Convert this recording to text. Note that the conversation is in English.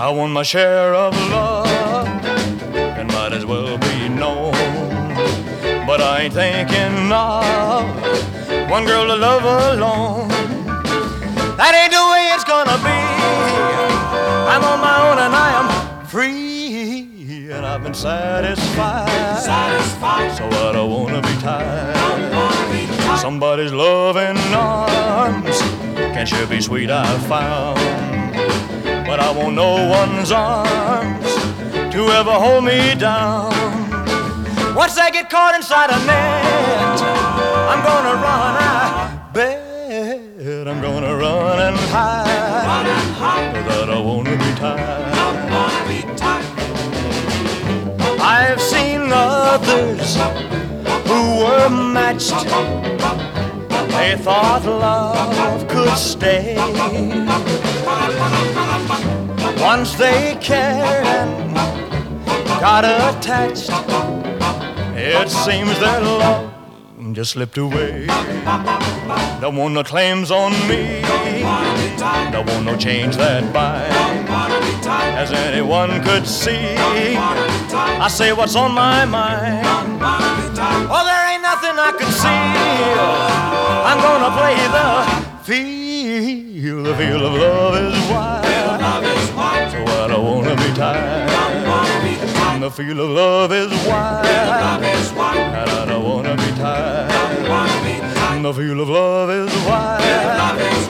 I want my share of love and might as well be known. But I ain't thinking of one girl to love alone. That ain't the way it's gonna be. I'm on my own and I am free, and I've been satisfied. Satisfied. So I don't wanna be tied. Somebody's loving arms can sure be sweet. I found, but I want no one's arms to ever hold me down. Once I get caught inside a net, I'm gonna run. I bet I'm gonna run and hide. Hide. Cause I wanna be tied. Don't wanna be tied. I've seen others who were matched. They thought love could stay. Once they cared and got attached, it seems their love just slipped away. Don't want no claims on me. Don't want no change that binds. As anyone could see, I say what's on my mind. Gonna play the feel. The feel of love is wild. Love is wild. So I don't wanna be tied. Wanna be tied. The feel of love is wild. Love is wild. And I don't wanna be tied. Wanna be tied. The feel of love is wild.